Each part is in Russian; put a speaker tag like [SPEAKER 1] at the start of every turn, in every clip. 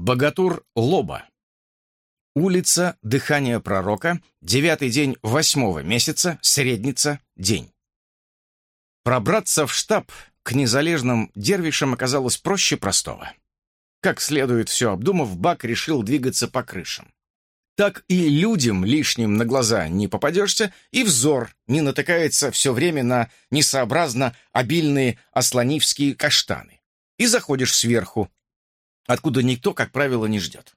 [SPEAKER 1] Богатур Лоба. Улица Дыхания Пророка, девятый день восьмого месяца, средница, день. Пробраться в штаб к незалежным дервишам оказалось проще простого. Как следует все обдумав, Бак решил двигаться по крышам. Так и людям лишним на глаза не попадешься, и взор не натыкается все время на несообразно обильные ослонивские каштаны. И заходишь сверху, откуда никто, как правило, не ждет.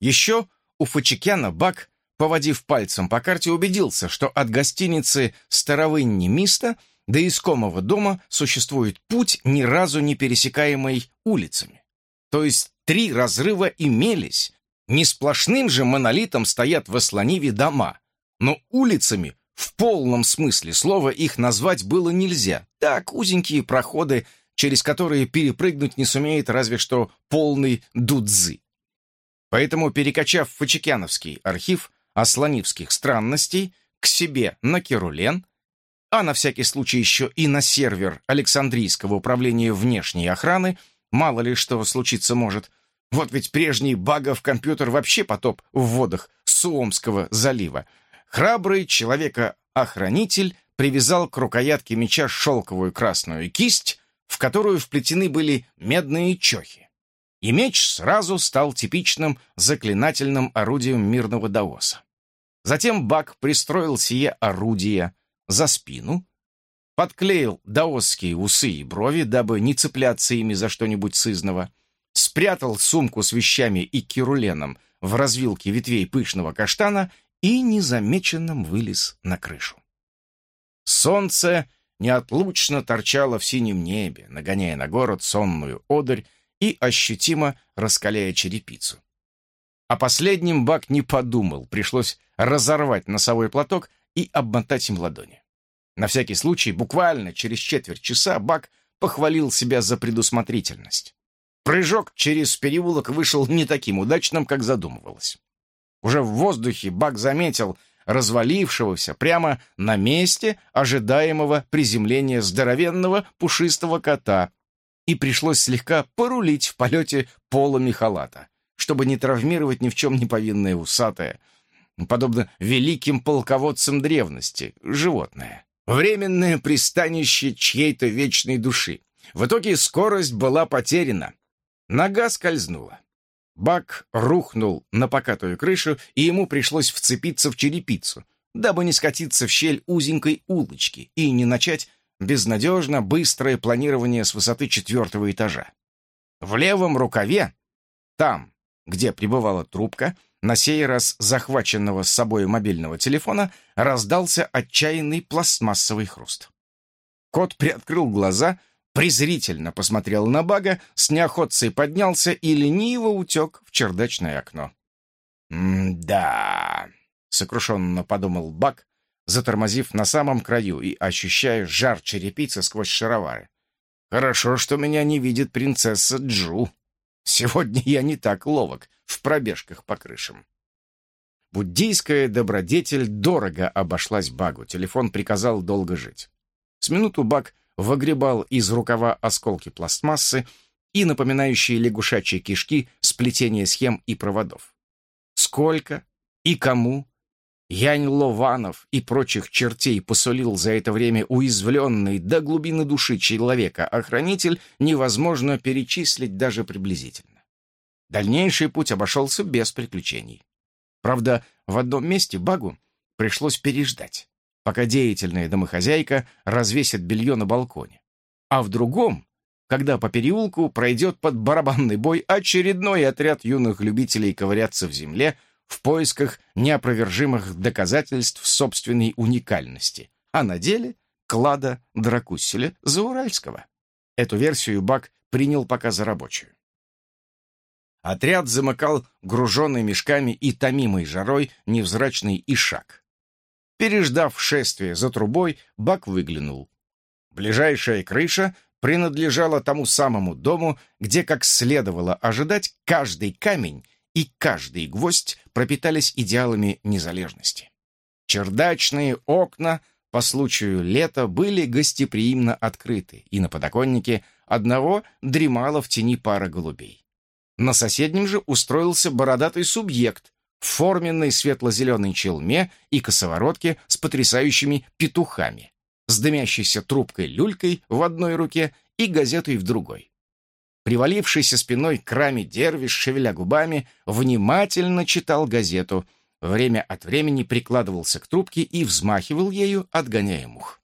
[SPEAKER 1] Еще у Фачикяна Бак, поводив пальцем по карте, убедился, что от гостиницы «Старовынни Миста» до искомого дома существует путь, ни разу не пересекаемый улицами. То есть три разрыва имелись. Не сплошным же монолитом стоят в Асланиве дома, но улицами в полном смысле слова их назвать было нельзя. Так, узенькие проходы через которые перепрыгнуть не сумеет разве что полный дудзы. Поэтому, перекачав Фачекяновский архив ослонивских странностей к себе на Керулен, а на всякий случай еще и на сервер Александрийского управления внешней охраны, мало ли что случиться может, вот ведь прежний багов компьютер вообще потоп в водах Суомского залива, храбрый человека-охранитель привязал к рукоятке меча шелковую красную кисть, в которую вплетены были медные чохи. И меч сразу стал типичным заклинательным орудием мирного даоса. Затем Бак пристроил сие орудие за спину, подклеил даосские усы и брови, дабы не цепляться ими за что-нибудь сызного, спрятал сумку с вещами и кируленом в развилке ветвей пышного каштана и незамеченным вылез на крышу. Солнце неотлучно торчала в синем небе, нагоняя на город сонную одырь и ощутимо раскаляя черепицу. О последнем Бак не подумал, пришлось разорвать носовой платок и обмотать им ладони. На всякий случай, буквально через четверть часа Бак похвалил себя за предусмотрительность. Прыжок через переулок вышел не таким удачным, как задумывалось. Уже в воздухе Бак заметил, развалившегося прямо на месте ожидаемого приземления здоровенного пушистого кота, и пришлось слегка порулить в полете полами халата, чтобы не травмировать ни в чем не повинное усатое, подобно великим полководцам древности, животное. Временное пристанище чьей-то вечной души. В итоге скорость была потеряна. Нога скользнула. Бак рухнул на покатую крышу, и ему пришлось вцепиться в черепицу, дабы не скатиться в щель узенькой улочки и не начать безнадежно быстрое планирование с высоты четвертого этажа. В левом рукаве, там, где пребывала трубка, на сей раз захваченного с собой мобильного телефона, раздался отчаянный пластмассовый хруст. Кот приоткрыл глаза — презрительно посмотрел на Бага, с неохотцей поднялся и лениво утек в чердачное окно. «М-да», — сокрушенно подумал Баг, затормозив на самом краю и ощущая жар черепицы сквозь шаровары. «Хорошо, что меня не видит принцесса Джу. Сегодня я не так ловок в пробежках по крышам». Буддийская добродетель дорого обошлась Багу. Телефон приказал долго жить. С минуту Баг выгребал из рукава осколки пластмассы и напоминающие лягушачьи кишки сплетение схем и проводов. Сколько и кому Янь Лованов и прочих чертей посулил за это время уязвленный до глубины души человека-охранитель невозможно перечислить даже приблизительно. Дальнейший путь обошелся без приключений. Правда, в одном месте Багу пришлось переждать пока деятельная домохозяйка развесит белье на балконе. А в другом, когда по переулку пройдет под барабанный бой очередной отряд юных любителей ковыряться в земле в поисках неопровержимых доказательств собственной уникальности, а на деле клада Дракусселя Зауральского. Эту версию Бак принял пока за рабочую. Отряд замыкал груженный мешками и томимой жарой невзрачный ишак. Переждав шествие за трубой, Бак выглянул. Ближайшая крыша принадлежала тому самому дому, где, как следовало ожидать, каждый камень и каждый гвоздь пропитались идеалами незалежности. Чердачные окна по случаю лета были гостеприимно открыты, и на подоконнике одного дремала в тени пара голубей. На соседнем же устроился бородатый субъект в форменной светло-зеленой челме и косоворотке с потрясающими петухами, с дымящейся трубкой-люлькой в одной руке и газетой в другой. Привалившийся спиной к раме дервиш, шевеля губами, внимательно читал газету, время от времени прикладывался к трубке и взмахивал ею, отгоняя мух.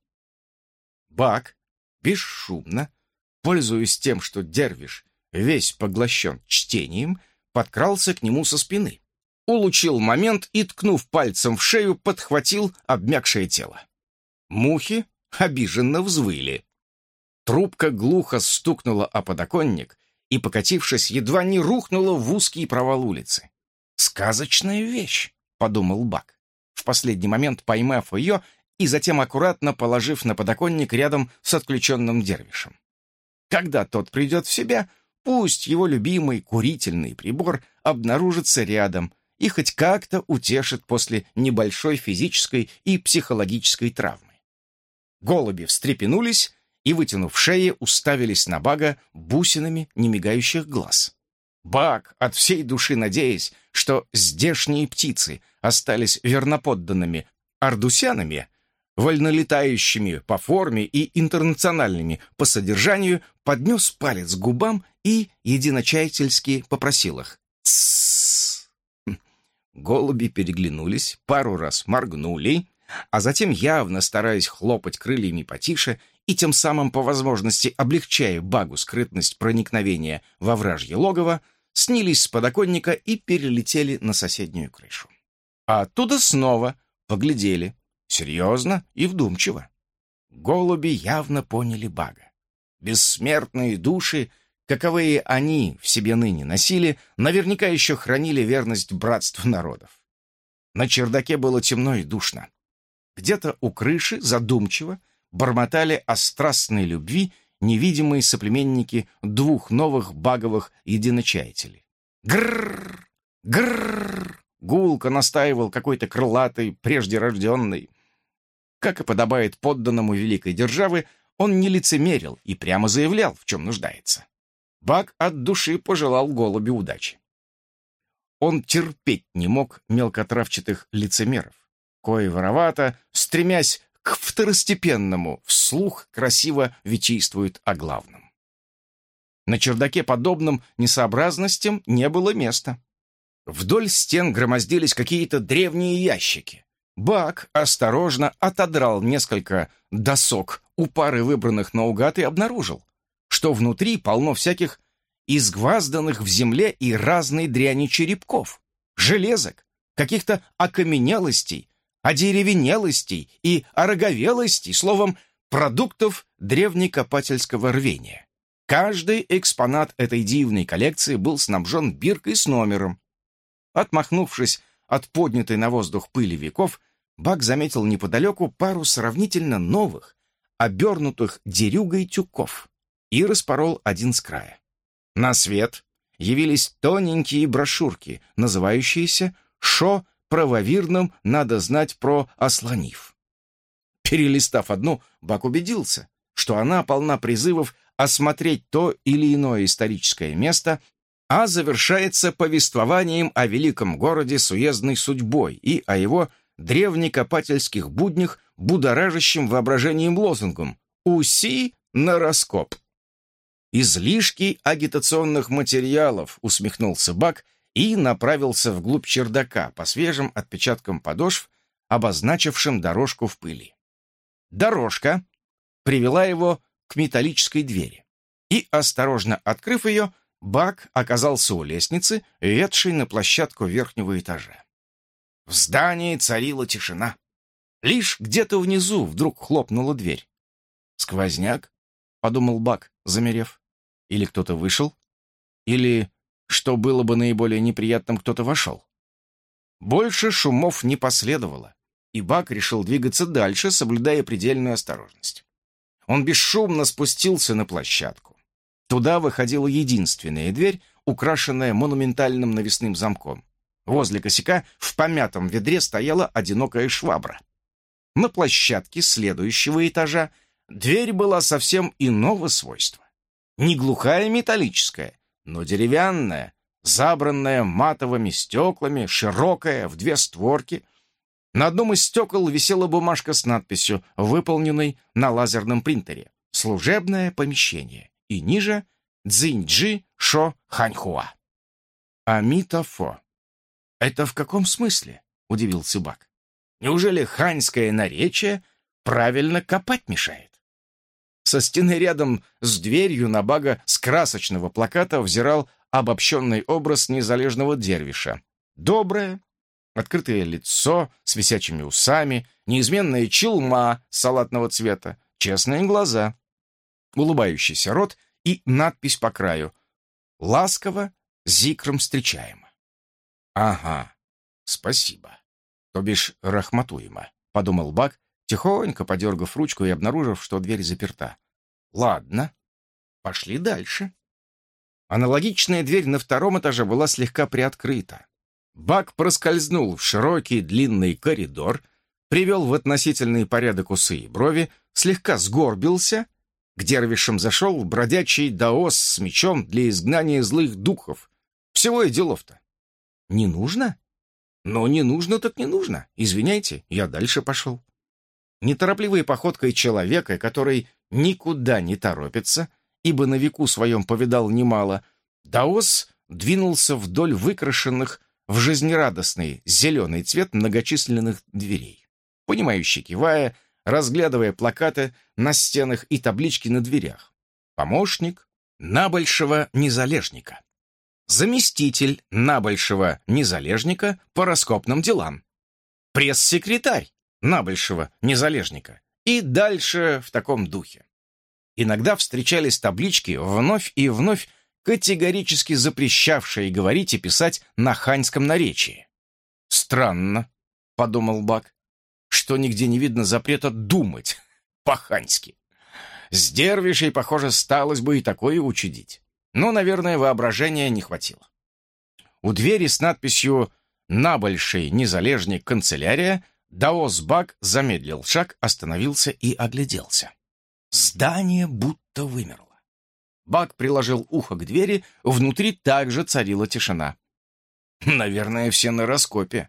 [SPEAKER 1] Бак, бесшумно, пользуясь тем, что дервиш весь поглощен чтением, подкрался к нему со спины, улучил момент и, ткнув пальцем в шею, подхватил обмякшее тело. Мухи обиженно взвыли. Трубка глухо стукнула о подоконник и, покатившись, едва не рухнула в узкий провал улицы. «Сказочная вещь», — подумал Бак, в последний момент поймав ее и затем аккуратно положив на подоконник рядом с отключенным дервишем. Когда тот придет в себя, пусть его любимый курительный прибор обнаружится рядом и хоть как-то утешит после небольшой физической и психологической травмы. Голуби встрепенулись и, вытянув шеи, уставились на Бага бусинами немигающих глаз. Баг, от всей души надеясь, что здешние птицы остались верноподданными ардусянами, вольнолетающими по форме и интернациональными по содержанию, поднес палец к губам и единочаятельски попросил их. «Тссс!» Голуби переглянулись, пару раз моргнули, а затем, явно стараясь хлопать крыльями потише и тем самым по возможности облегчая багу скрытность проникновения во вражье логово, снялись с подоконника и перелетели на соседнюю крышу. А оттуда снова поглядели, серьезно и вдумчиво. Голуби явно поняли бага. Бессмертные души, каковые они в себе ныне носили, наверняка еще хранили верность братству народов. На чердаке было темно и душно. Где-то у крыши задумчиво бормотали о страстной любви невидимые соплеменники двух новых баговых единочаятелей. Грррр! Грррр! Гулко настаивал какой-то крылатый, прежде рожденный. Как и подобает подданному великой державы, он не лицемерил и прямо заявлял, в чем нуждается. Баг от души пожелал голубю удачи. Он терпеть не мог мелкотравчатых лицемеров, кои воровато, стремясь к второстепенному, вслух красиво вичействует о главном. На чердаке подобным несообразностям не было места. Вдоль стен громоздились какие-то древние ящики. Бак осторожно отодрал несколько досок у пары выбранных наугад и обнаружил, что внутри полно всяких изгвазданных в земле и разной дряни черепков, железок, каких-то окаменелостей, одеревенелостей и ороговелостей, словом, продуктов древнекопательского рвения. Каждый экспонат этой дивной коллекции был снабжен биркой с номером. Отмахнувшись от поднятой на воздух пыли веков, Бак заметил неподалеку пару сравнительно новых, обернутых дерюгой тюков, и распорол один с края. На свет явились тоненькие брошюрки, называющиеся «Шо правовирным надо знать про ослонив». Перелистав одну, Бак убедился, что она полна призывов осмотреть то или иное историческое место а завершается повествованием о великом городе с уездной судьбой и о его древнекопательских буднях, будоражащим воображением лозунгом «Уси на раскоп». «Излишки агитационных материалов», — усмехнулся Бак и направился вглубь чердака по свежим отпечаткам подошв, обозначившим дорожку в пыли. Дорожка привела его к металлической двери, и, осторожно открыв ее, Бак оказался у лестницы, ведшей на площадку верхнего этажа. В здании царила тишина. Лишь где-то внизу вдруг хлопнула дверь. «Сквозняк?» — подумал Бак, замерев. «Или кто-то вышел? Или, что было бы наиболее неприятным, кто-то вошел?» Больше шумов не последовало, и Бак решил двигаться дальше, соблюдая предельную осторожность. Он бесшумно спустился на площадку. Туда выходила единственная дверь, украшенная монументальным навесным замком. Возле косяка в помятом ведре стояла одинокая швабра. На площадке следующего этажа дверь была совсем иного свойства. Не глухая металлическая, но деревянная, забранная матовыми стеклами, широкая, в две створки. На одном из стекол висела бумажка с надписью, выполненной на лазерном принтере «Служебное помещение» и ниже «Цзиньджи Шо Ханьхуа». Амитофо. «Это в каком смысле?» — удивился Бак. «Неужели ханьское наречие правильно копать мешает?» Со стены рядом с дверью на бага с красочного плаката взирал обобщенный образ незалежного дервиша. Доброе, открытое лицо с висячими усами, неизменная челма салатного цвета, честные глаза, улыбающийся рот и надпись по краю «Ласково, зикром встречаемо». «Ага, спасибо, то бишь рахматуемо», — подумал Бак, тихонько подергав ручку и обнаружив, что дверь заперта. «Ладно, пошли дальше». Аналогичная дверь на втором этаже была слегка приоткрыта. Бак проскользнул в широкий длинный коридор, привел в относительный порядок усы и брови, слегка сгорбился. К дервишам зашел бродячий даос с мечом для изгнания злых духов. Всего и делов-то. Не нужно? Но не нужно так не нужно. Извиняйте, я дальше пошел неторопливой походкой человека, который никуда не торопится, ибо на веку своем повидал немало, Даос двинулся вдоль выкрашенных в жизнерадостный зеленый цвет многочисленных дверей. Понимающий кивая, разглядывая плакаты на стенах и таблички на дверях. Помощник набольшего незалежника. Заместитель набольшего незалежника по раскопным делам. Пресс-секретарь набольшего незалежника. И дальше в таком духе. Иногда встречались таблички, вновь и вновь категорически запрещавшие говорить и писать на ханьском наречии. «Странно», — подумал Бак, — «что нигде не видно запрета думать по-ханьски. С дервишей, похоже, сталось бы и такое учудить. Но, наверное, воображения не хватило. У двери с надписью «Набольший незалежник канцелярия» Даос Бак замедлил шаг, остановился и огляделся. Здание будто вымерло. Бак приложил ухо к двери, внутри также царила тишина. Наверное, все на раскопе.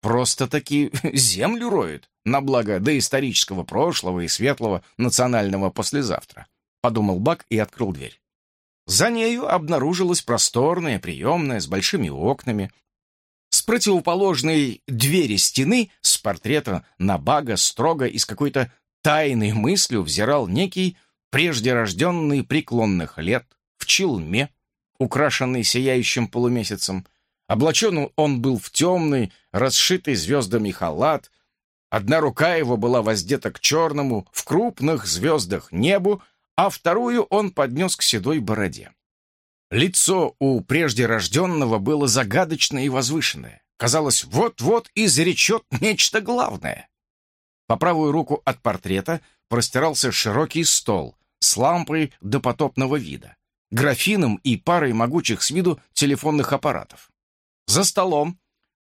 [SPEAKER 1] Просто-таки землю роют на благо доисторического прошлого и светлого национального послезавтра, подумал Бак и открыл дверь. За нею обнаружилась просторная приемная с большими окнами, с противоположной двери стены с портрета Набага строго и с какой-то тайной мыслью взирал некий прежде рожденный преклонных лет в челме, украшенный сияющим полумесяцем. Облачен он был в темный, расшитый звездами халат. Одна рука его была воздета к черному, в крупных звездах небу, а вторую он поднес к седой бороде. Лицо у прежде рожденного было загадочное и возвышенное. Казалось, вот-вот изречет нечто главное. По правую руку от портрета простирался широкий стол с лампой допотопного вида, графином и парой могучих с виду телефонных аппаратов. За столом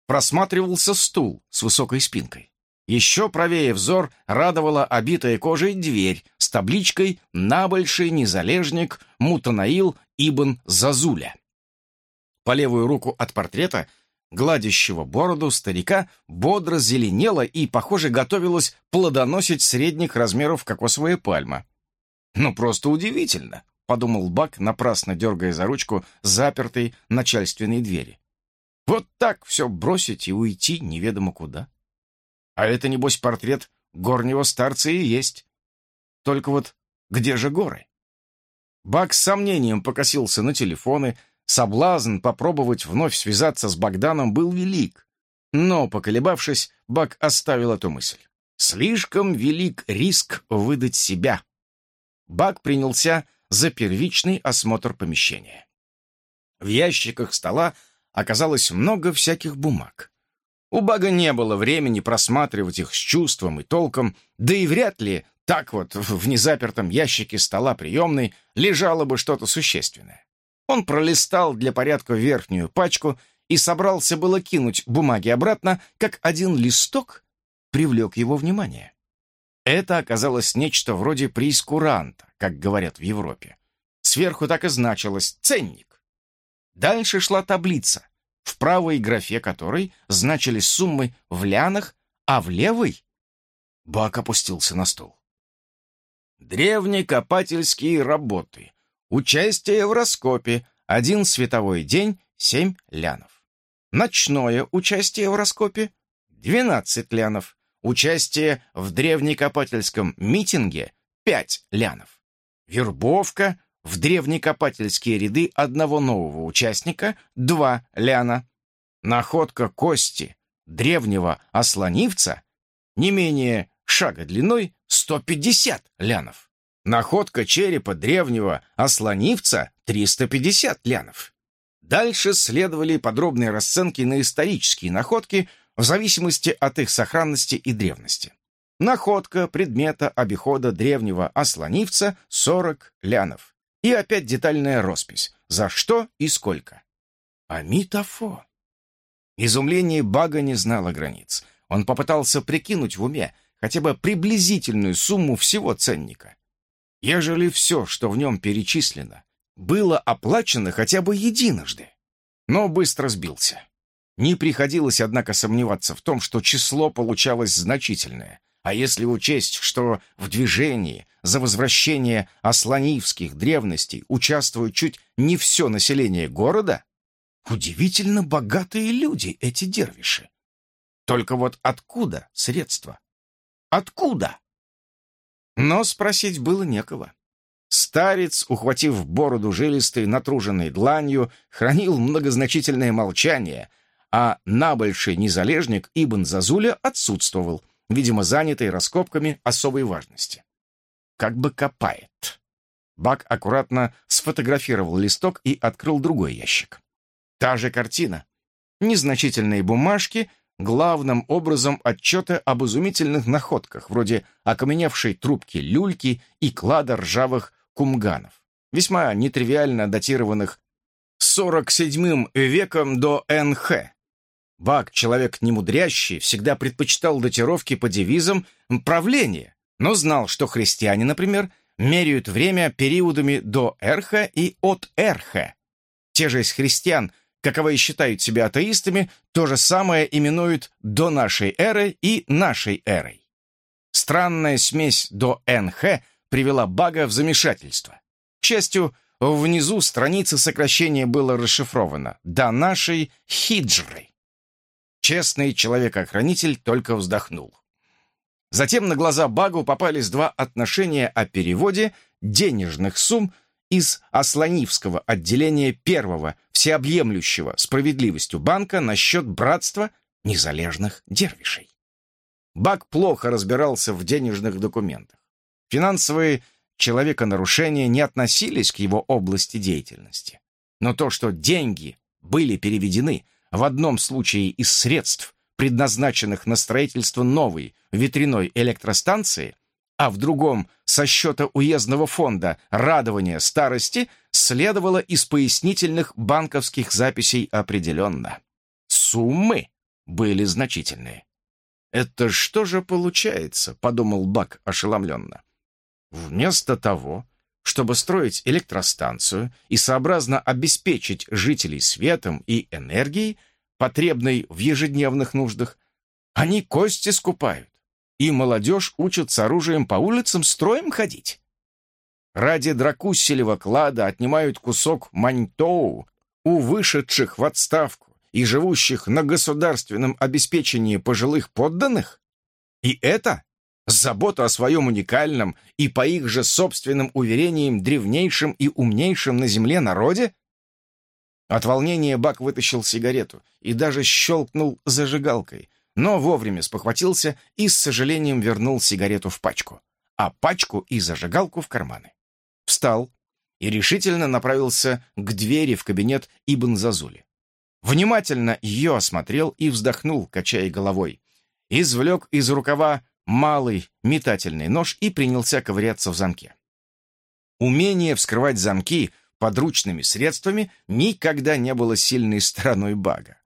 [SPEAKER 1] просматривался стул с высокой спинкой. Еще правее взор радовала обитая кожей дверь с табличкой «Набольший незалежник Мутанаил Ибн Зазуля». По левую руку от портрета, гладящего бороду старика, бодро зеленела и, похоже, готовилась плодоносить средних размеров кокосовая пальма. «Ну, просто удивительно», — подумал Бак, напрасно дергая за ручку запертой начальственной двери. «Вот так все бросить и уйти неведомо куда». А это, небось, портрет горнего старца и есть. Только вот где же горы? Бак с сомнением покосился на телефоны. Соблазн попробовать вновь связаться с Богданом был велик. Но, поколебавшись, Бак оставил эту мысль. Слишком велик риск выдать себя. Бак принялся за первичный осмотр помещения. В ящиках стола оказалось много всяких бумаг. У Бага не было времени просматривать их с чувством и толком, да и вряд ли так вот в незапертом ящике стола приемной лежало бы что-то существенное. Он пролистал для порядка верхнюю пачку и собрался было кинуть бумаги обратно, как один листок привлек его внимание. Это оказалось нечто вроде прейскуранта, как говорят в Европе. Сверху так и значилось «ценник». Дальше шла таблица, в правой графе которой значились суммы в лянах, а в левой Бак опустился на стол. Древние копательские работы. Участие в раскопе. Один световой день — семь лянов. Ночное участие в раскопе — двенадцать лянов. Участие в древнекопательском митинге — пять лянов. Вербовка в древнекопательские ряды одного нового участника — два ляна. Находка кости древнего ослонивца не менее шага длиной 150 лянов. Находка черепа древнего ослонивца 350 лянов. Дальше следовали подробные расценки на исторические находки в зависимости от их сохранности и древности. Находка предмета обихода древнего ослонивца 40 лянов. И опять детальная роспись. За что и сколько. Амитофо. Изумление Бага не знало границ. Он попытался прикинуть в уме хотя бы приблизительную сумму всего ценника. Ежели все, что в нем перечислено, было оплачено хотя бы единожды. Но быстро сбился. Не приходилось, однако, сомневаться в том, что число получалось значительное. А если учесть, что в движении за возвращение ослонивских древностей участвует чуть не все население города, удивительно богатые люди эти дервиши. Только вот откуда средства? Откуда? Но спросить было некого. Старец, ухватив бороду жилистой, натруженной дланью, хранил многозначительное молчание, а набольший незалежник Ибн Зазуля отсутствовал, видимо, занятый раскопками особой важности. Как бы копает. Бак аккуратно сфотографировал листок и открыл другой ящик. Та же картина. Незначительные бумажки — главным образом отчеты об изумительных находках, вроде окаменевшей трубки люльки и клада ржавых кумганов, весьма нетривиально датированных 47 веком до НХ. Бак, человек немудрящий, всегда предпочитал датировки по девизам правления, но знал, что христиане, например, меряют время периодами до Эрха и от Эрха. Те же из христиан – каковые считают себя атеистами, то же самое именуют до нашей эры и нашей эрой. Странная смесь до НХ привела Бага в замешательство. К счастью, внизу страницы сокращения было расшифровано «до нашей хиджры». Честный человек-охранитель только вздохнул. Затем на глаза Багу попались два отношения о переводе денежных сумм из Асланивского отделения первого всеобъемлющего справедливостью банка насчет братства незалежных дервишей. Бак плохо разбирался в денежных документах. Финансовые человеконарушения не относились к его области деятельности. Но то, что деньги были переведены в одном случае из средств, предназначенных на строительство новой ветряной электростанции, а в другом со счета уездного фонда радования старости следовало из пояснительных банковских записей определенно. Суммы были значительные. «Это что же получается?» — подумал Бак ошеломленно. «Вместо того, чтобы строить электростанцию и сообразно обеспечить жителей светом и энергией, потребной в ежедневных нуждах, они кости скупают и молодежь учат с оружием по улицам строем ходить. Ради дракусселева клада отнимают кусок маньтоу у вышедших в отставку и живущих на государственном обеспечении пожилых подданных? И это забота о своем уникальном и по их же собственным уверениям древнейшем и умнейшем на земле народе? От волнения Бак вытащил сигарету и даже щелкнул зажигалкой, но вовремя спохватился и с сожалением вернул сигарету в пачку, а пачку и зажигалку в карманы. Встал и решительно направился к двери в кабинет Ибн Зазули. Внимательно ее осмотрел и вздохнул, качая головой. Извлек из рукава малый метательный нож и принялся ковыряться в замке. Умение вскрывать замки подручными средствами никогда не было сильной стороной бага.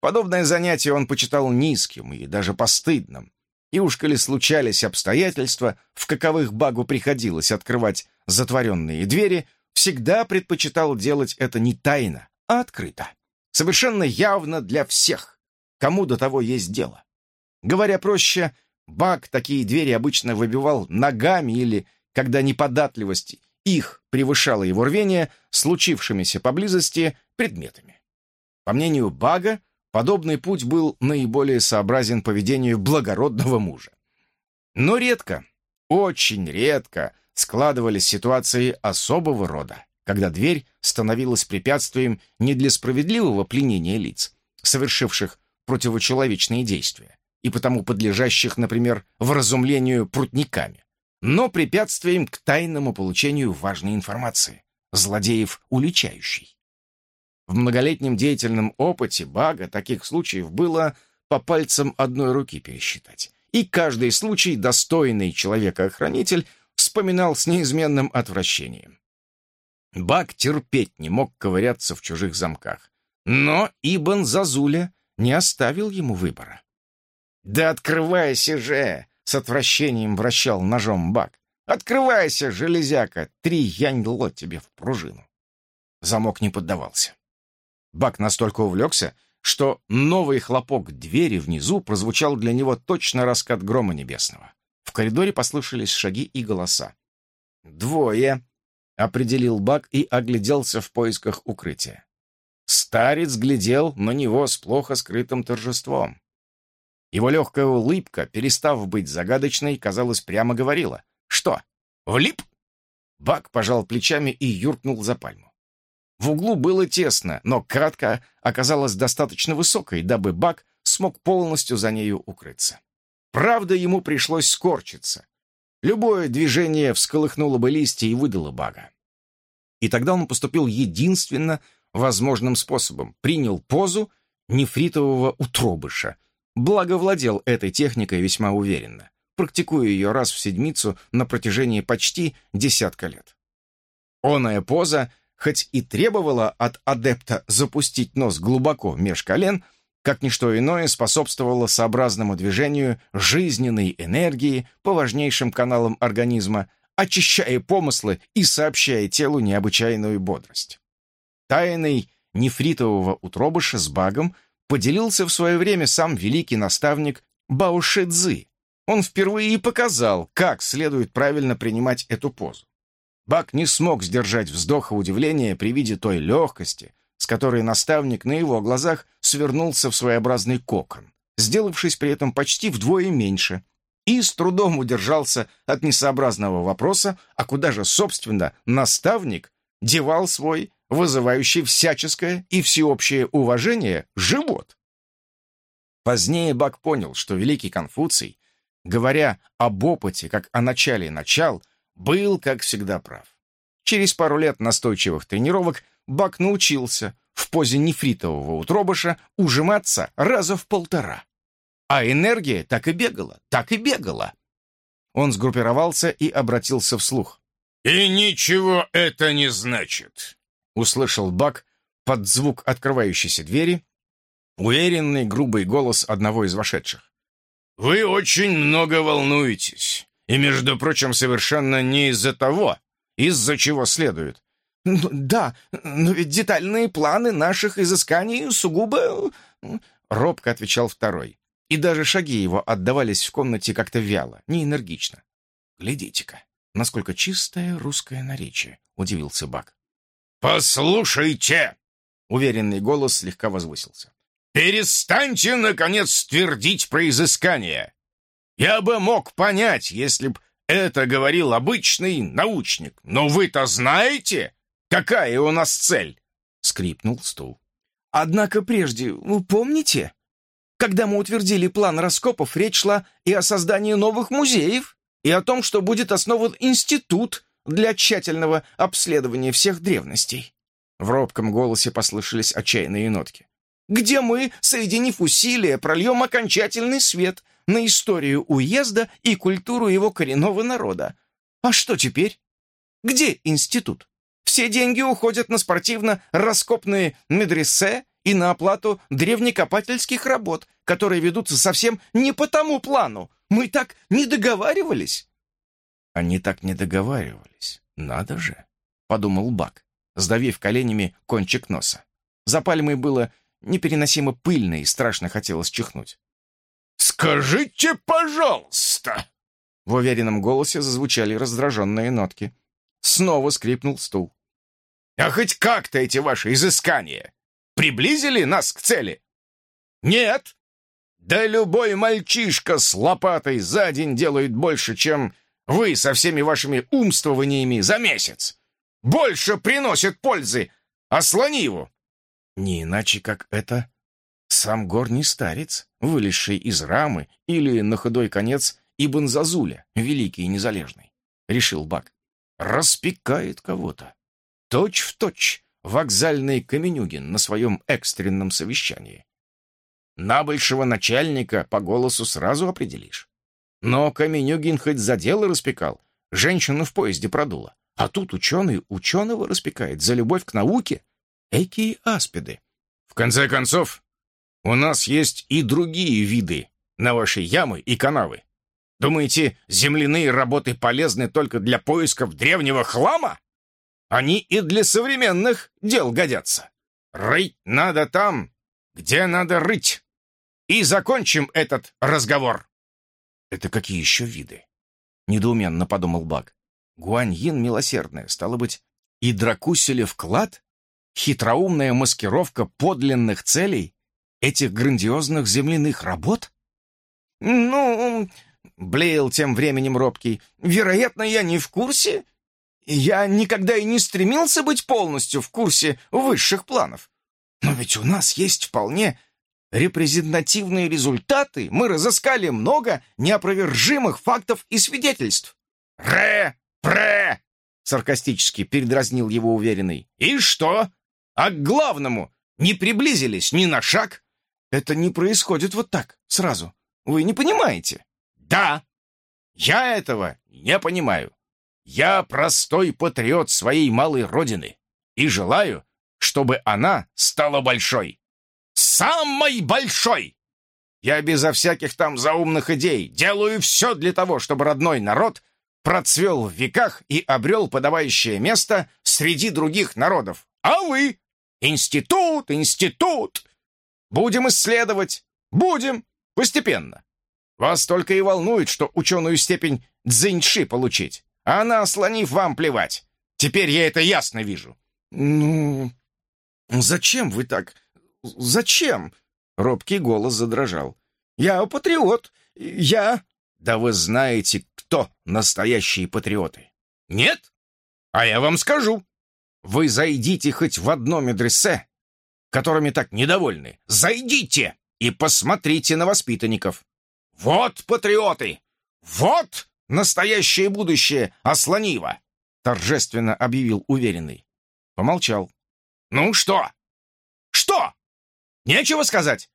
[SPEAKER 1] Подобное занятие он почитал низким и даже постыдным. И уж коли случались обстоятельства, в каковых Багу приходилось открывать затворенные двери, всегда предпочитал делать это не тайно, а открыто. Совершенно явно для всех, кому до того есть дело. Говоря проще, Бак такие двери обычно выбивал ногами или, когда неподатливость их превышала его рвение, случившимися поблизости предметами. По мнению Бага, подобный путь был наиболее сообразен поведению благородного мужа. Но редко, очень редко складывались ситуации особого рода, когда дверь становилась препятствием не для справедливого пленения лиц, совершивших противочеловечные действия, и потому подлежащих, например, вразумлению прутниками, но препятствием к тайному получению важной информации, злодеев уличающей. В многолетнем деятельном опыте Бага таких случаев было по пальцам одной руки пересчитать, и каждый случай достойный человека-охранитель вспоминал с неизменным отвращением. Баг терпеть не мог ковыряться в чужих замках, но Ибн Зазуля не оставил ему выбора. «Да открывайся же!» — с отвращением вращал ножом Бак. «Открывайся, железяка! Три яньло тебе в пружину!» Замок не поддавался. Бак настолько увлекся, что новый хлопок двери внизу прозвучал для него точно раскат грома небесного. В коридоре послышались шаги и голоса. «Двое!» — определил Бак и огляделся в поисках укрытия. Старец глядел на него с плохо скрытым торжеством. Его легкая улыбка, перестав быть загадочной, казалось, прямо говорила. «Что, влип?» Бак пожал плечами и юркнул за пальму. В углу было тесно, но кратко оказалась достаточно высокой, дабы Бак смог полностью за нею укрыться. Правда, ему пришлось скорчиться. Любое движение всколыхнуло бы листья и выдало Бага. И тогда он поступил единственно возможным способом. Принял позу нефритового утробыша — благо владел этой техникой весьма уверенно, практикуя ее раз в седмицу на протяжении почти десятка лет. Оная поза, хоть и требовала от адепта запустить нос глубоко меж колен, как ничто иное способствовало сообразному движению жизненной энергии по важнейшим каналам организма, очищая помыслы и сообщая телу необычайную бодрость. Тайной нефритового утробыша с багом – поделился в свое время сам великий наставник Баушидзы. Он впервые и показал, как следует правильно принимать эту позу. Бак не смог сдержать вздоха удивления при виде той легкости, с которой наставник на его глазах свернулся в своеобразный кокон, сделавшись при этом почти вдвое меньше, и с трудом удержался от несообразного вопроса, а куда же, собственно, наставник девал свой вызывающий всяческое и всеобщее уважение, живот. Позднее Бак понял, что великий Конфуций, говоря об опыте как о начале начал, был, как всегда, прав. Через пару лет настойчивых тренировок Бак научился в позе нефритового утробыша ужиматься раза в полтора. А энергия так и бегала, так и бегала. Он сгруппировался и обратился вслух.
[SPEAKER 2] «И ничего это не значит
[SPEAKER 1] услышал Бак под звук открывающейся двери уверенный грубый голос одного из вошедших.
[SPEAKER 2] «Вы очень много волнуетесь, и, между прочим, совершенно не из-за того, из-за чего следует».
[SPEAKER 3] Ну, «Да, но ведь детальные планы наших изысканий сугубо...»
[SPEAKER 1] Робко отвечал второй, и даже шаги его отдавались в комнате как-то вяло, неэнергично. «Глядите-ка, насколько чистое русское наречие», — удивился Бак.
[SPEAKER 2] «Послушайте!» — уверенный голос слегка возвысился. «Перестаньте, наконец, твердить про изыскание! Я бы мог понять, если б это говорил обычный научник, но вы-то знаете, какая у нас цель?» — скрипнул стул.
[SPEAKER 3] «Однако прежде, вы помните, когда мы утвердили план раскопов, речь шла и о создании новых музеев, и о том, что будет основан институт, для тщательного обследования всех древностей».
[SPEAKER 1] В робком голосе послышались отчаянные нотки.
[SPEAKER 3] «Где мы, соединив усилия, прольем окончательный свет на историю уезда и культуру его коренного народа. А что теперь? Где институт? Все деньги уходят на спортивно-раскопные медресе и на оплату древнекопательских работ, которые ведутся совсем не по тому плану. Мы так не договаривались».
[SPEAKER 1] Они так не договаривались. Надо же, подумал Бак, сдавив коленями кончик носа. За пальмой было непереносимо пыльно и страшно хотелось чихнуть.
[SPEAKER 2] «Скажите, пожалуйста!»
[SPEAKER 1] В уверенном голосе зазвучали раздраженные нотки. Снова скрипнул стул.
[SPEAKER 2] «А хоть как-то эти ваши изыскания приблизили нас к цели?» «Нет!» «Да любой мальчишка с лопатой за день делает больше, чем вы со всеми вашими умствованиями за месяц. Больше приносит пользы. Ослони его!»
[SPEAKER 1] Не иначе, как это сам горний старец, вылезший из рамы, или, на худой конец, Ибн Зазуля, великий и незалежный, — решил Бак. Распекает кого-то. Точь в точь вокзальный Каменюгин на своем экстренном совещании. Набольшего начальника по голосу сразу определишь. Но Каменюгин хоть за дело распекал, женщину в поезде продуло. А тут ученый ученого распекает за любовь к науке. Экие аспиды.
[SPEAKER 2] В конце концов, у нас есть и другие виды на ваши ямы и канавы. Думаете, земляные работы полезны только для поисков древнего хлама? Они и для современных дел годятся. Рыть надо там, где надо рыть. И закончим этот разговор.
[SPEAKER 1] Это какие еще виды? Недоуменно подумал Бак. Гуаньин милосердная, стало быть, и Дракуселев клад? Хитроумная маскировка подлинных целей этих грандиозных земляных работ?
[SPEAKER 3] Ну, блеял тем временем робкий, вероятно, я не в курсе. Я никогда и не стремился быть полностью в курсе высших планов. Но ведь у нас есть вполне репрезентативные результаты. Мы разыскали много неопровержимых фактов и свидетельств.
[SPEAKER 2] «Ре! Пре!»
[SPEAKER 1] — саркастически передразнил его уверенный.
[SPEAKER 2] «И что? А к главному не приблизились ни на шаг?»
[SPEAKER 3] Это не происходит вот так, сразу. Вы не понимаете?»
[SPEAKER 2] «Да, я этого не понимаю. Я простой патриот своей малой родины и желаю, чтобы она стала большой. Самой большой! Я безо всяких там заумных идей делаю все для того, чтобы родной народ процвел в веках и обрел подавающее место среди других народов. А вы? Институт, институт! Будем исследовать, будем, постепенно. Вас только и волнует, что ученую степень дзиньши получить, а на слонив вам плевать. Теперь я это ясно вижу.
[SPEAKER 3] Ну, зачем вы так? Зачем? Робкий голос задрожал. Я патриот. Я...
[SPEAKER 2] Да вы знаете, кто настоящие патриоты. Нет? А я вам скажу. Вы зайдите хоть в одно медресе, которыми так недовольны. Зайдите и посмотрите на воспитанников. Вот патриоты! Вот настоящее будущее Ослонива!» Торжественно объявил уверенный. Помолчал. «Ну что? Что? Нечего сказать?»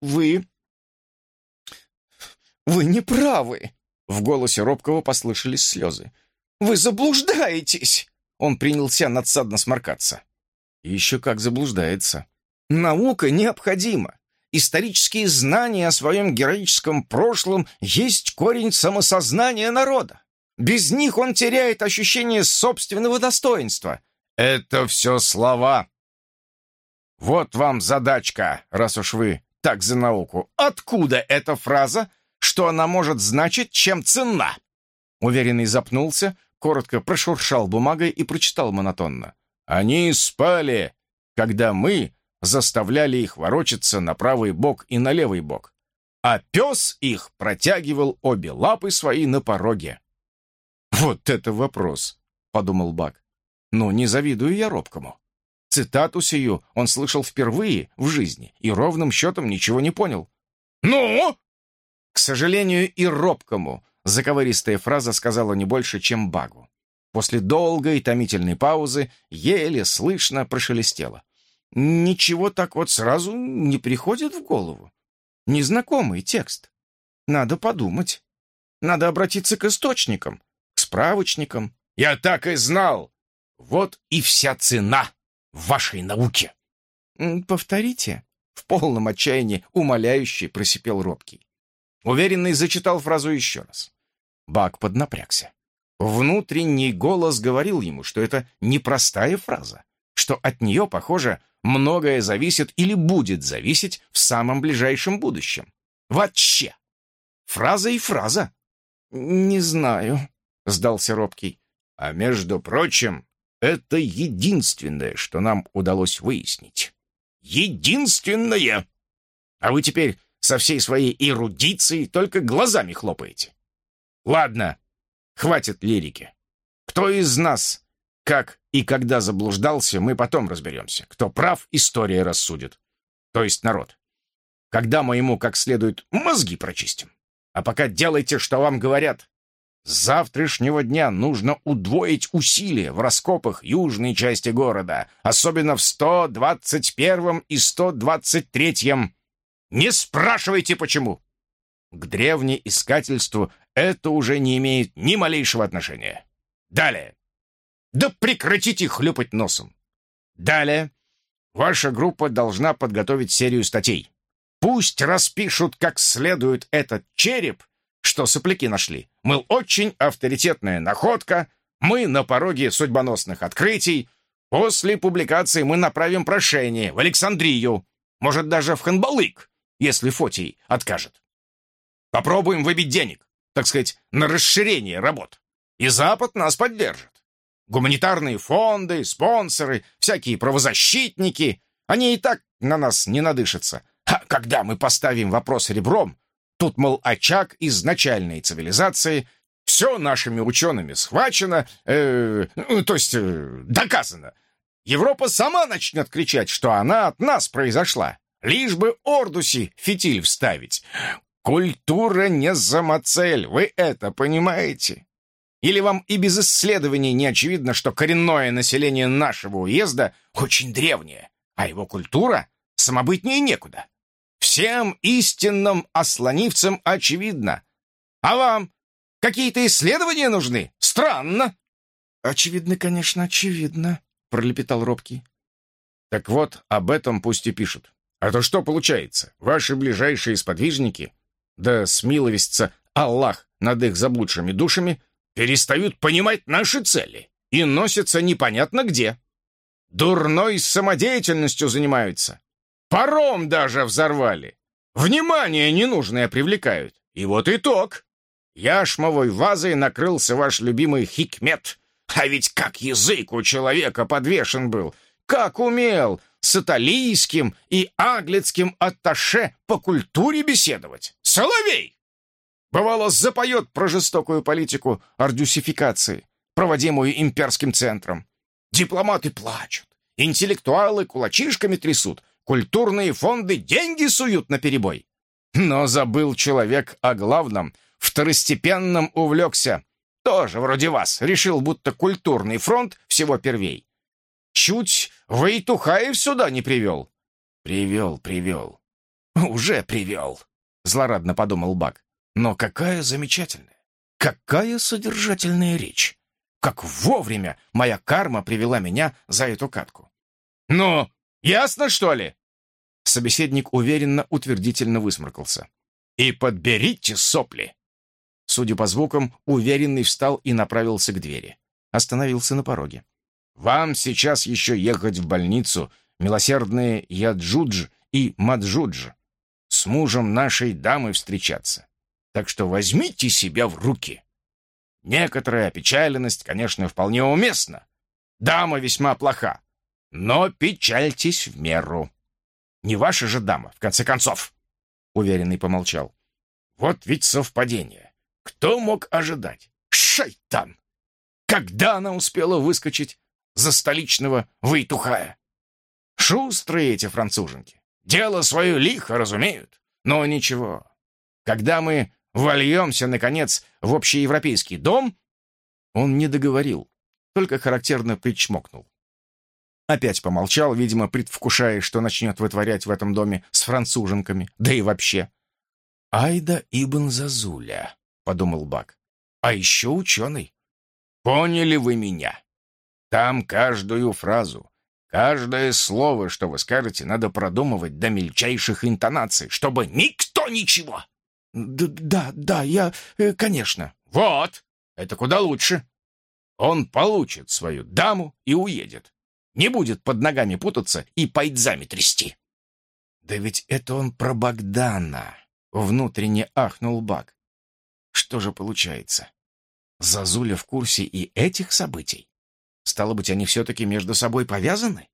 [SPEAKER 3] «Вы... вы не правы!» В голосе Робкого послышались слезы. «Вы заблуждаетесь!» Он принялся надсадно сморкаться.
[SPEAKER 1] «Еще как заблуждается!»
[SPEAKER 3] Наука необходима. Исторические знания о своем героическом прошлом есть корень самосознания народа. Без них он теряет ощущение собственного достоинства.
[SPEAKER 2] Это все слова. Вот вам задачка, раз уж вы так за науку. Откуда эта фраза, что она может значить, чем ценна?
[SPEAKER 1] Уверенный запнулся, коротко прошуршал бумагой и прочитал монотонно.
[SPEAKER 2] Они спали, когда мы заставляли их ворочаться на правый бок и на левый бок, а пес их протягивал обе лапы свои на пороге.
[SPEAKER 1] «Вот это вопрос!» — подумал Бак. «Но не завидую я робкому. Цитату сию он слышал впервые в жизни и ровным счетом ничего не понял».
[SPEAKER 2] «Ну?»
[SPEAKER 1] К сожалению, и робкому заковыристая фраза сказала не больше, чем Багу. После долгой томительной паузы еле слышно прошелестело. Ничего так вот сразу не приходит в голову. Незнакомый текст. Надо подумать. Надо обратиться к источникам, к справочникам.
[SPEAKER 2] Я так и знал. Вот и вся цена вашей науки.
[SPEAKER 1] Повторите. В полном отчаянии умоляющий просипел робкий. Уверенный зачитал фразу еще раз. Бак поднапрягся. Внутренний голос говорил ему, что это непростая фраза, что от нее, похоже, многое зависит или будет зависеть в самом ближайшем будущем. Вообще. Фраза и фраза.
[SPEAKER 3] «Не знаю», — сдался робкий.
[SPEAKER 1] «А между прочим, это единственное, что нам удалось выяснить. Единственное! А вы теперь со всей своей эрудицией только глазами хлопаете. Ладно, хватит лирики. Кто из нас, как и когда заблуждался, мы потом разберемся. Кто прав, история рассудит. То есть народ. Когда мы ему как следует мозги прочистим. А пока делайте, что вам говорят. С завтрашнего дня нужно удвоить усилия в раскопах южной части города, особенно в 121 и 123. -м. Не спрашивайте, почему. К древнеискательству это уже не имеет ни малейшего отношения. Далее. Да прекратите хлюпать носом. Далее. Ваша группа должна подготовить серию статей. Пусть распишут как следует этот череп, что сопляки нашли. Мыл, очень авторитетная находка, мы на пороге судьбоносных открытий. После публикации мы направим прошение в Александрию, может, даже в Ханбалык, если Фотий откажет. Попробуем выбить денег, так сказать, на расширение работ. И Запад нас поддержит. Гуманитарные фонды, спонсоры, всякие правозащитники, они и так на нас не надышатся. А когда мы поставим вопрос ребром, тут, мол, очаг изначальной цивилизации, все нашими учеными схвачено, э, ну, то есть э, доказано. Европа сама начнет кричать, что она от нас произошла, лишь бы Ордуси фитиль вставить. Культура не самоцель, вы это понимаете? Или вам и без исследований не очевидно, что коренное население нашего уезда очень древнее, а его культура самобытнее некуда? Всем истинным ослонивцам очевидно. А вам какие-то исследования нужны? Странно.
[SPEAKER 3] Очевидно, конечно, очевидно, пролепетал робкий.
[SPEAKER 1] Так вот, об этом пусть и пишут. А то что получается? Ваши ближайшие сподвижники, да смиловестся Аллах над их заблудшими душами, перестают понимать наши цели и носятся непонятно где. Дурной самодеятельностью занимаются. Паром даже взорвали. Внимание ненужное привлекают. И вот итог. Яшмовой вазой накрылся ваш любимый хикмет. А ведь как язык у человека подвешен был. Как умел с италийским и английским атташе по культуре беседовать. Соловей! Бывало, запоет про жестокую политику ардюсификации, проводимую имперским центром. Дипломаты плачут, интеллектуалы кулачишками трясут, Культурные фонды деньги суют на перебой. Но забыл человек о главном, второстепенном увлекся. Тоже вроде вас, решил, будто культурный фронт всего первей. Чуть Войтухаев сюда не привел. Привел, привел. Уже привел, злорадно подумал Бак. Но какая замечательная, какая содержательная речь. Как вовремя моя карма привела меня за эту катку. «Ну, ясно, что ли?» Собеседник уверенно, утвердительно высморкался. «И подберите сопли!» Судя по звукам, уверенный встал и направился к двери. Остановился на пороге. «Вам сейчас еще ехать в больницу, милосердные Яджудж и Маджудж, с мужем нашей дамы встречаться. Так что возьмите себя в руки. Некоторая опечаленность, конечно, вполне уместна. Дама весьма плоха, но печальтесь в меру». Не ваша же дама, в конце концов!» Уверенный помолчал. «Вот ведь совпадение. Кто мог ожидать? Шайтан! Когда она успела выскочить за столичного Войтухая? Шустрые эти француженки. Дело свое лихо разумеют. Но ничего. Когда мы вольемся, наконец, в общеевропейский дом...» Он не договорил, только характерно причмокнул. Опять помолчал, видимо, предвкушая, что начнет вытворять в этом доме с француженками, да и вообще. «Айда Ибн Зазуля», — подумал Бак. «А еще ученый. Поняли вы меня? Там каждую фразу, каждое слово, что вы скажете, надо продумывать до мельчайших интонаций, чтобы никто ничего».
[SPEAKER 3] Д «Да, да, я... Э, конечно».
[SPEAKER 1] «Вот! Это куда лучше. Он получит свою даму и уедет. Не будет под ногами путаться и пайдзами трясти.
[SPEAKER 3] Да ведь это он про Богдана. Внутренне ахнул Бак. Что же получается? Зазуля в курсе и этих событий? Стало быть, они все-таки между собой повязаны?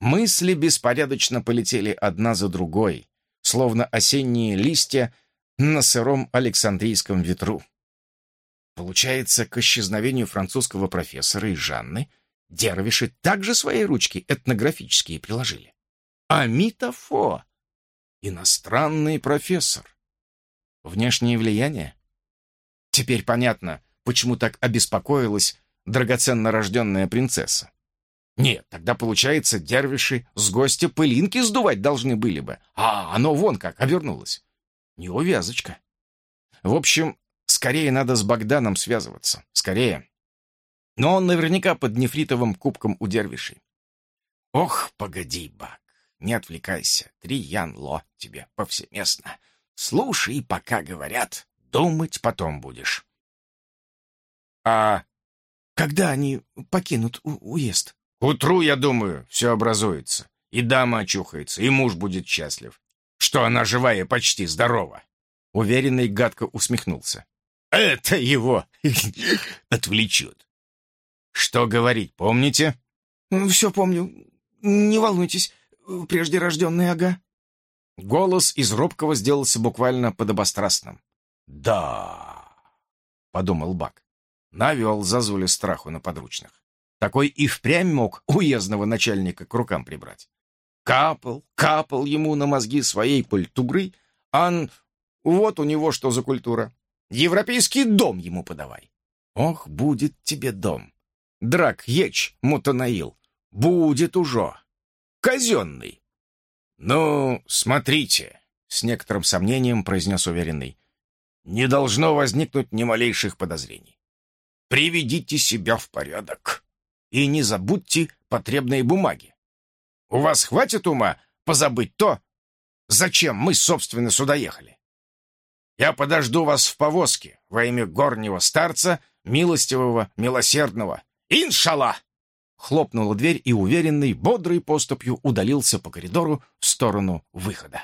[SPEAKER 3] Мысли беспорядочно полетели одна за другой, словно осенние листья на сыром Александрийском ветру. Получается, к исчезновению французского профессора и Жанны дервиши также свои ручки этнографические приложили. Амитофо! Иностранный профессор. Внешнее влияние? Теперь понятно, почему так обеспокоилась драгоценно рожденная принцесса. Нет, тогда, получается, дервиши с гостя пылинки сдувать должны были бы. А оно вон как обернулось. Неувязочка. В общем, скорее надо с Богданом связываться. Скорее. Но он наверняка под нефритовым кубком у дервишей. Ох, погоди, Бак, не отвлекайся. Три Ян-Ло тебе повсеместно. Слушай, пока говорят, думать потом будешь. А когда они покинут уезд?
[SPEAKER 2] К утру, я думаю, все образуется. И дама очухается, и муж будет счастлив, что она живая почти здорова.
[SPEAKER 1] Уверенный гадко усмехнулся.
[SPEAKER 2] Это его отвлечет. Что говорить, помните?
[SPEAKER 3] Все помню. Не волнуйтесь, прежде рожденный ага.
[SPEAKER 1] Голос из робкого сделался буквально подобострастным.
[SPEAKER 2] «Да», — подумал Бак.
[SPEAKER 1] Навел Зазуля страху на подручных. Такой и впрямь мог уездного начальника к рукам прибрать. Капал, капал ему на мозги своей культурой, ан... Вот у него что за культура. Европейский дом ему подавай. Ох, будет тебе дом. Драк еч, мутанаил. Будет уже. Казенный.
[SPEAKER 2] Ну, смотрите, с некоторым сомнением произнес уверенный. Не должно возникнуть ни малейших подозрений. Приведите себя в порядок. И не забудьте потребные бумаги. У вас хватит ума позабыть то, зачем мы, собственно, сюда ехали? Я подожду вас в повозке во имя горнего старца, милостивого, милосердного. Иншаллах! Хлопнула дверь, и уверенный, бодрой поступью удалился по коридору в сторону выхода.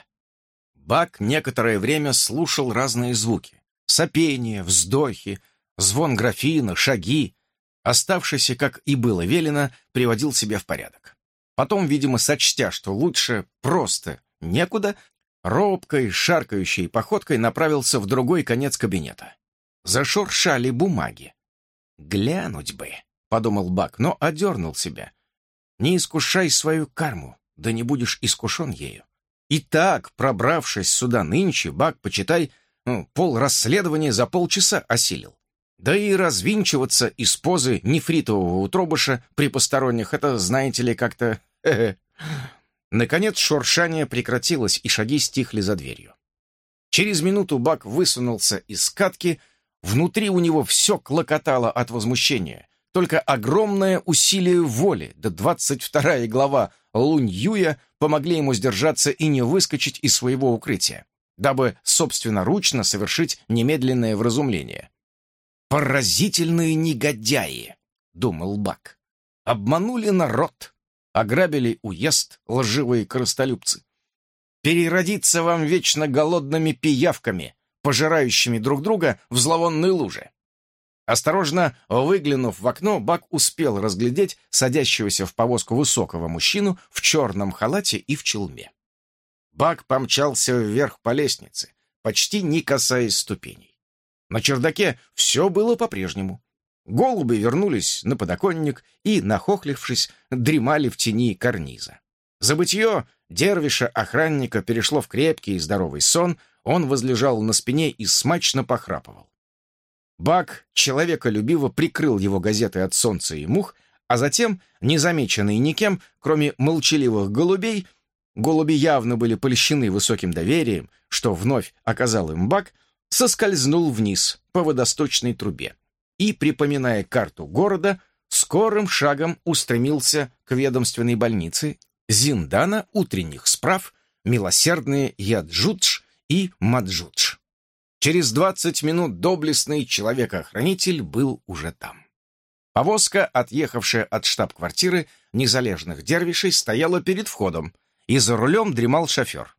[SPEAKER 2] Бак некоторое время слушал разные звуки. Сопение, вздохи, звон графина, шаги. Оставшийся, как и было велено, приводил себя в порядок. Потом, видимо, сочтя, что лучше просто некуда, робкой, шаркающей походкой направился в другой конец кабинета. Зашуршали бумаги. «Глянуть бы», — подумал Бак, но одернул себя. «Не искушай свою карму, да не будешь искушен ею. И так, пробравшись сюда нынче, Бак, почитай, ну, пол расследования за полчаса осилил. Да и развинчиваться из позы нефритового утробыша при посторонних, это, знаете ли, как-то... Наконец шуршание прекратилось, и шаги стихли за дверью. Через минуту Бак высунулся из катки, внутри у него все клокотало от возмущения. Только огромное усилие воли, да двадцать вторая глава Лунь Юя помогли ему сдержаться и не выскочить из своего укрытия, дабы собственноручно совершить немедленное вразумление. «Поразительные негодяи!» — думал Бак. «Обманули народ, ограбили уезд лживые коростолюбцы. Переродиться вам вечно голодными пиявками, пожирающими друг друга в зловонной луже». Осторожно выглянув в окно, Бак успел разглядеть садящегося в повозку высокого мужчину в черном халате и в челме. Бак помчался вверх по лестнице, почти не касаясь ступеней. На чердаке все было по-прежнему. Голуби вернулись на подоконник и, нахохлившись, дремали в тени карниза. Забытье дервиша-охранника перешло в крепкий и здоровый сон, он возлежал на спине и смачно похрапывал. Бак человеколюбиво прикрыл его газетой от солнца и мух, а затем, незамеченный никем, кроме молчаливых голубей, голуби явно были польщены высоким доверием, что вновь оказал им Бак — соскользнул вниз по водосточной трубе и, припоминая карту города, скорым шагом устремился к ведомственной больнице Зиндана внутренних справ милосердные Яджудж и Маджудж. Через двадцать минут доблестный человек-охранитель был уже там. Повозка, отъехавшая от штаб-квартиры,
[SPEAKER 1] незалежных дервишей стояла перед входом, и за рулем дремал шофер.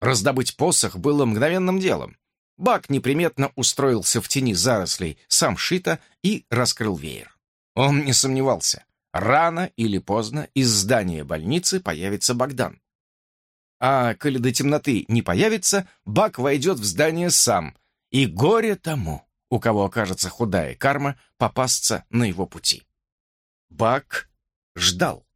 [SPEAKER 1] Раздобыть посох было мгновенным делом. Бак неприметно устроился в тени зарослей сам шита и раскрыл веер. Он не сомневался. Рано или поздно из здания больницы появится Богдан. А коли до темноты не появится, Бак войдет в здание сам, и горе тому, у кого окажется худая карма, попасться на его пути. Бак ждал.